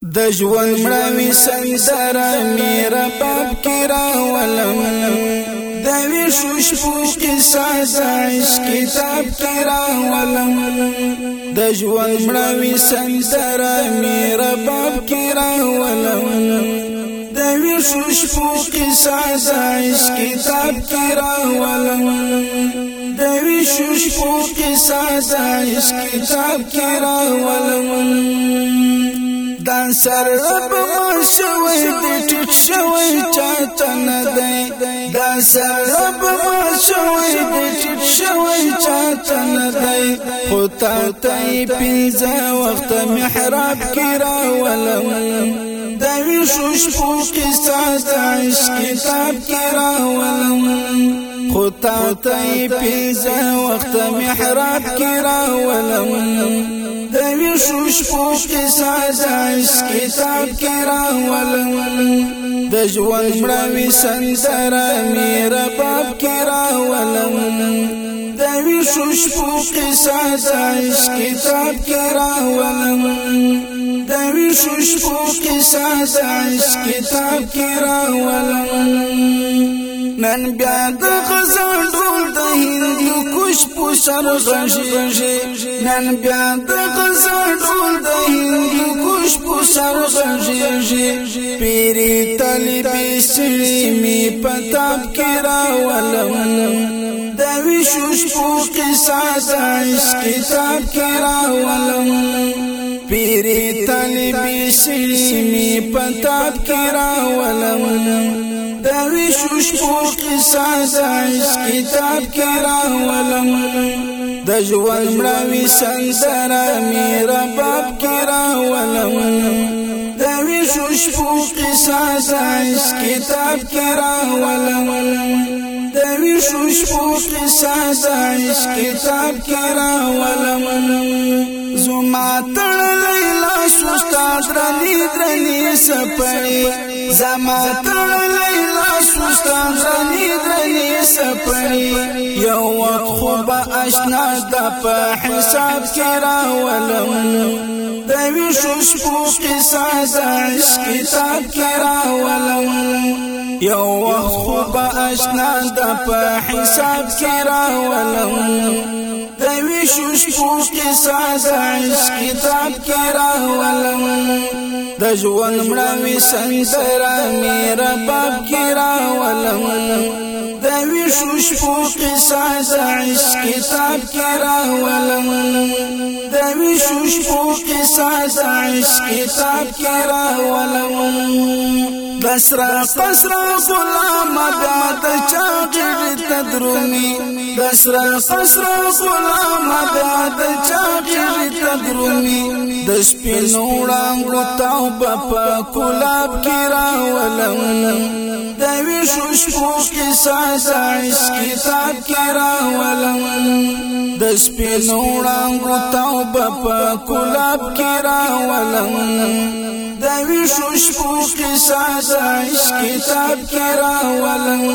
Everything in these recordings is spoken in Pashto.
د ژوند مړوي سندره میرا پاپ کی راولم د ویشو شپو کیسه زایس کتاب کی راولم د ژوند مړوي سندره میرا پاپ کی راولم د ویشو شپو کیسه زایس کتاب کی راولم د ویشو شپو کیسه زایس کتاب کی راولم سر په شوي دې ټټ شوي چاته نه دی دا سر په شوي دې ټټ شوي چاته نه دی خو تا ته پنځه وخت محراب کې راولم دا ویشو شپو قصه عشق کتاب کې راولم خو تا ته پیزه وخت محراب کی راولم د ویشو شپو قصه زایس کتاب کی راولم د ژوند مړوي سندره می رباب کی راولم د ویشو شپو قصه زایس کتاب کی راولم د ویشو شپو قصه زایس کتاب کی راولم نن بیا د غزل ډول د هندو کوش په سر غږیږي نن بیا د غزل ډول د هندو کوش په سر غږیږي پیری طالبې سړي می پتاب کرا ولم د وشوش په قصاص کتاب کرا ولم پیری طالبی سیمی پتاب کرا ولم داوی شوش پو قصاص عیس کتاب کرا ولم د ژوند مړوي سندره میرا باب کرا ولم داوی شوش پو قصاص عیس کتاب کرا ولم داوی شوش پو قصاص عیس کتاب کرا ولم زما تړلې سوستا درنی درنی سپړی زما تړلې لا سوستا درنی درنی سپړی یو وخت خو به آشنا د په حساب کې راولم د ویشو شپو قصه ز عشق کتاب کې راولم یو وخت خو به آشنا د په حساب کې راولم ششپو قصاص عشق کتاب کې راولم د ژوند مړاوي سندره مې رباب کې راولم د ویشو شپو قصاص عشق کتاب کې راولم د ویشو شپو قصاص عشق کتاب کې راولم دسرا سسرا غلام بیا د چاغړ تدرومي دسرا سسرا غلام بیا د چاغړ تدرومي د سپینوړانګو توبه په کلاب کې راولم د ویشو شپو کې ساساش کتاب کې راولم د سپینوړانګو توبه په کلاب کې راولم داوی شوشپو قصاص عشق کتاب کی راولم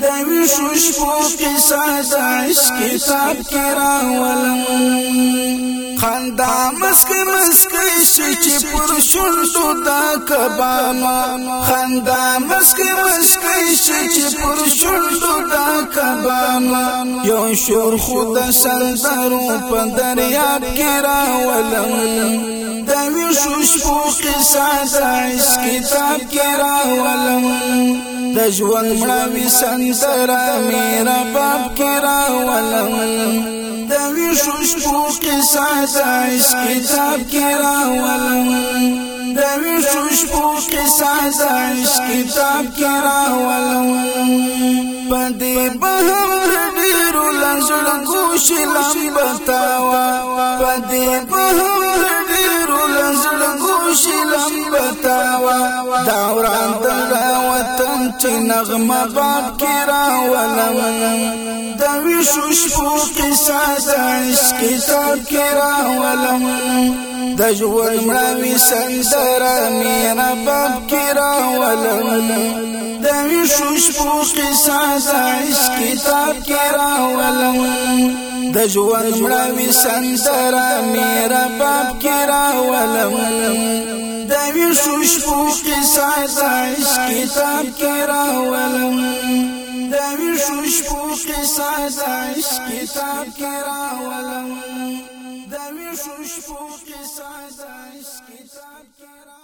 دوی شوش پو قصاص عشق کتاب کی راولم خندا مسکی مسکی سچ پر شوندو دا کباما خندا مسکی مسکی سچ پر شوندو دا کباما یو شور خود سندرو په دریاب کی راولم شپو شپو قصاص اس کتاب کې راولم د ژوند مړاوي سندره میرا باب کې راولم شوش پوش قصاص اس کتاب کی راولم دوی شوش پوش قصاص اس کتاب کی راولم پدی بہم حدیر لنزل کوش لمبتاوا پدی بہم حدیر دوران د وطن چې نغمه باب کې راولم د ویشو شپو قصه د عشق کتاب کې راولم د ژوند مړوي سندره میرا باب کې راولم د ویشو شپو قصه عشق کتاب کې راولم د ژوند مړوي سندره میرا باب کې راولم وی شوش پو قصه تایس کتاب کې راولم دا وی شوش پو قصه تایس کتاب کې راولم دا وی شوش پو قصه تایس کتاب کې